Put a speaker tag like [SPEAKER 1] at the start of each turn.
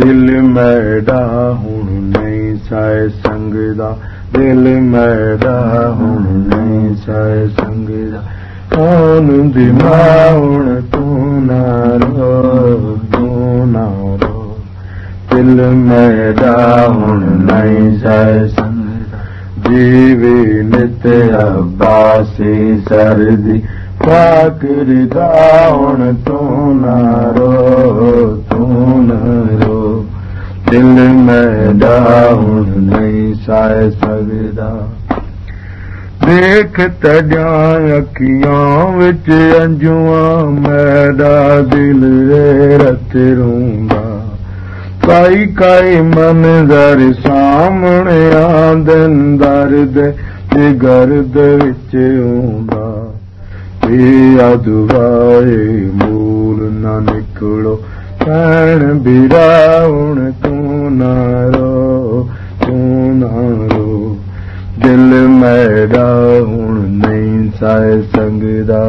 [SPEAKER 1] दिल मैडा हूं सह संगदा। मैडा हूं सह संगदा। कन दिमा तूं नो दिल मैडा हण न सह संग जी न बासी सर जी पाकरी दा तूं न सेखू मैड राई काई मन दर وچ اوندا दर ادوائے مول मूल نکلو भेण बिदा तूं नारो तूं नारो दिल मैडाऊ नई साए संगदा